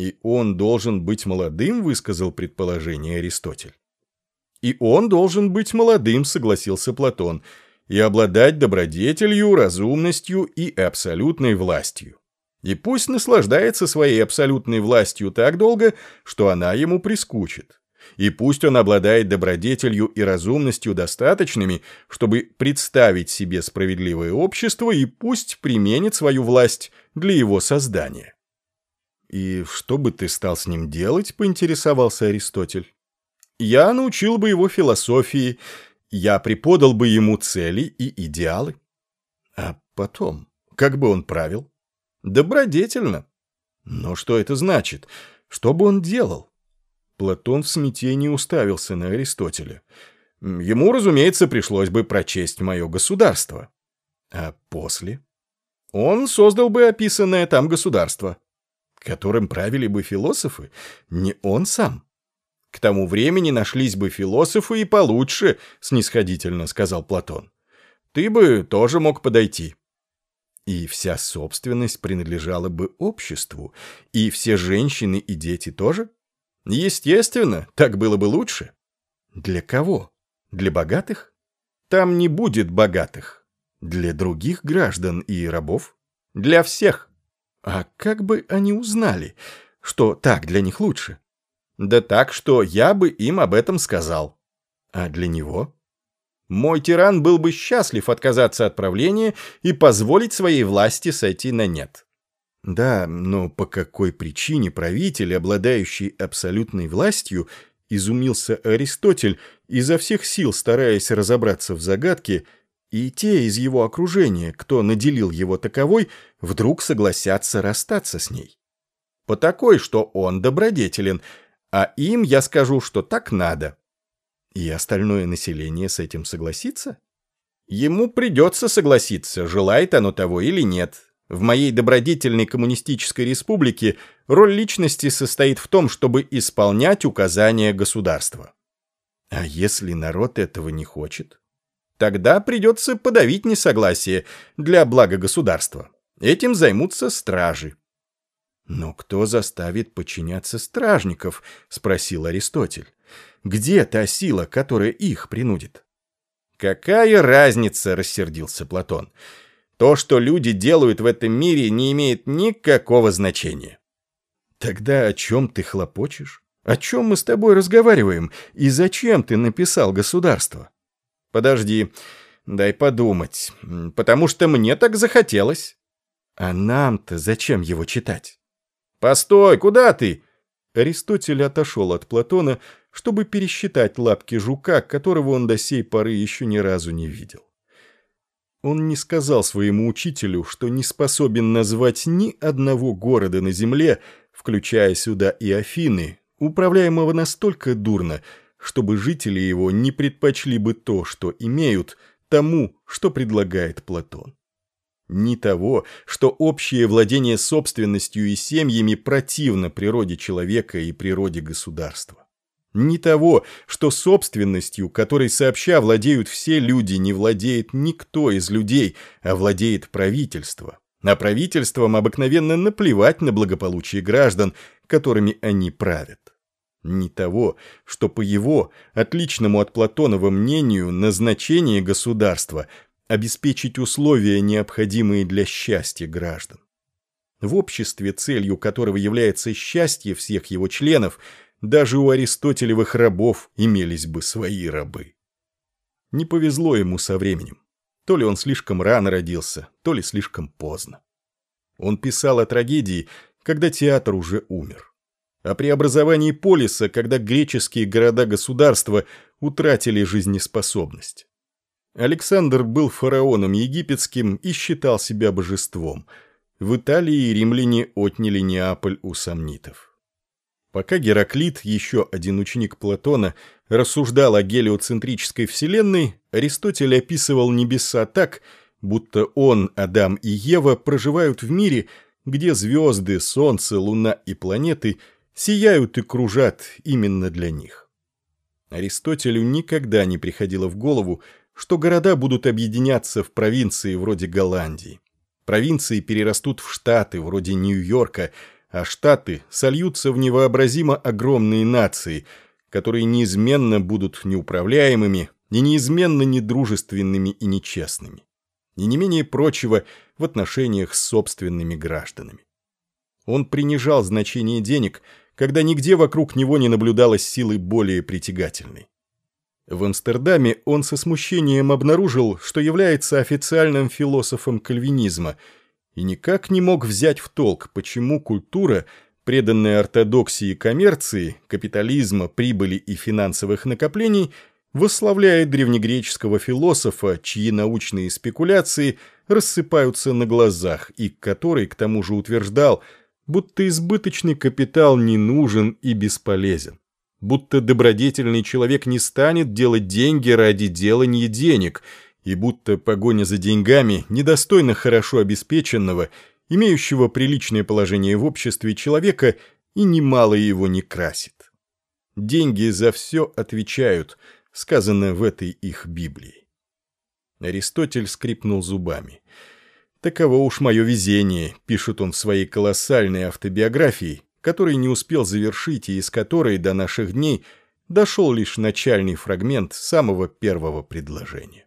И он должен быть молодым, высказал предположение Аристотель. И он должен быть молодым, согласился Платон, и обладать добродетелью, разумностью и абсолютной властью. И пусть наслаждается своей абсолютной властью так долго, что она ему прискучит. И пусть он обладает добродетелью и разумностью достаточными, чтобы представить себе справедливое общество, и пусть применит свою власть для его создания. «И что бы ты стал с ним делать?» — поинтересовался Аристотель. «Я научил бы его философии, я преподал бы ему цели и идеалы. А потом, как бы он правил?» Добродетельно. Но что это значит? Что бы он делал? Платон в смятении уставился на Аристотеля. Ему, разумеется, пришлось бы прочесть мое государство. А после? Он создал бы описанное там государство, которым правили бы философы, не он сам. К тому времени нашлись бы философы и получше, снисходительно сказал Платон. Ты бы тоже мог подойти и вся собственность принадлежала бы обществу, и все женщины и дети тоже? Естественно, так было бы лучше. Для кого? Для богатых? Там не будет богатых. Для других граждан и рабов? Для всех. А как бы они узнали, что так для них лучше? Да так, что я бы им об этом сказал. А для него? Мой тиран был бы счастлив отказаться от правления и позволить своей власти сойти на нет. Да, но по какой причине правитель, обладающий абсолютной властью, изумился Аристотель, изо всех сил стараясь разобраться в загадке, и те из его окружения, кто наделил его таковой, вдруг согласятся расстаться с ней. По такой, что он добродетелен, а им я скажу, что так надо. И остальное население с этим согласится? Ему придется согласиться, желает оно того или нет. В моей добродетельной коммунистической республике роль личности состоит в том, чтобы исполнять указания государства. А если народ этого не хочет? Тогда придется подавить несогласие для блага государства. Этим займутся стражи. «Но кто заставит подчиняться стражников?» — спросил Аристотель. Где та сила, которая их принудит? «Какая разница?» — рассердился Платон. «То, что люди делают в этом мире, не имеет никакого значения». «Тогда о чем ты хлопочешь? О чем мы с тобой разговариваем? И зачем ты написал государство?» «Подожди, дай подумать. Потому что мне так захотелось». «А нам-то зачем его читать?» «Постой, куда ты?» Аристотель отошел от Платона, чтобы пересчитать лапки жука, которого он до сей поры еще ни разу не видел. Он не сказал своему учителю, что не способен назвать ни одного города на земле, включая сюда и Афины, управляемого настолько дурно, чтобы жители его не предпочли бы то, что имеют, тому, что предлагает Платон. Ни того, что общее владение собственностью и семьями противно природе человека и природе государства. Ни того, что собственностью, которой сообща владеют все люди, не владеет никто из людей, а владеет правительство. А правительством обыкновенно наплевать на благополучие граждан, которыми они правят. Ни того, что по его, отличному от Платонова мнению, назначение государства – обеспечить условия, необходимые для счастья граждан. В обществе, целью которого является счастье всех его членов – даже у аристотелевых рабов имелись бы свои рабы. Не повезло ему со временем. То ли он слишком рано родился, то ли слишком поздно. Он писал о трагедии, когда театр уже умер. О преобразовании полиса, когда греческие города-государства утратили жизнеспособность. Александр был фараоном египетским и считал себя божеством. В Италии римляне отняли Неаполь у сомнитов. Пока Гераклит, еще один ученик Платона, рассуждал о гелиоцентрической вселенной, Аристотель описывал небеса так, будто он, Адам и Ева проживают в мире, где звезды, солнце, луна и планеты сияют и кружат именно для них. Аристотелю никогда не приходило в голову, что города будут объединяться в провинции вроде Голландии. Провинции перерастут в штаты вроде Нью-Йорка – а Штаты сольются в невообразимо огромные нации, которые неизменно будут неуправляемыми и неизменно недружественными и нечестными. И не менее прочего в отношениях с собственными гражданами. Он принижал значение денег, когда нигде вокруг него не наблюдалось силы более притягательной. В Амстердаме он со смущением обнаружил, что является официальным философом кальвинизма и никак не мог взять в толк, почему культура, преданная ортодоксии коммерции, капитализма, прибыли и финансовых накоплений, восславляет древнегреческого философа, чьи научные спекуляции рассыпаются на глазах и который, к тому же, утверждал, будто избыточный капитал не нужен и бесполезен будто добродетельный человек не станет делать деньги ради делания денег, и будто погоня за деньгами недостойна хорошо обеспеченного, имеющего приличное положение в обществе человека и немало его не красит. Деньги за все отвечают, сказано в этой их Библии. Аристотель скрипнул зубами. «Таково уж мое везение», — пишет он в своей колоссальной автобиографии, который не успел завершить и из которой до наших дней дошел лишь начальный фрагмент самого первого предложения.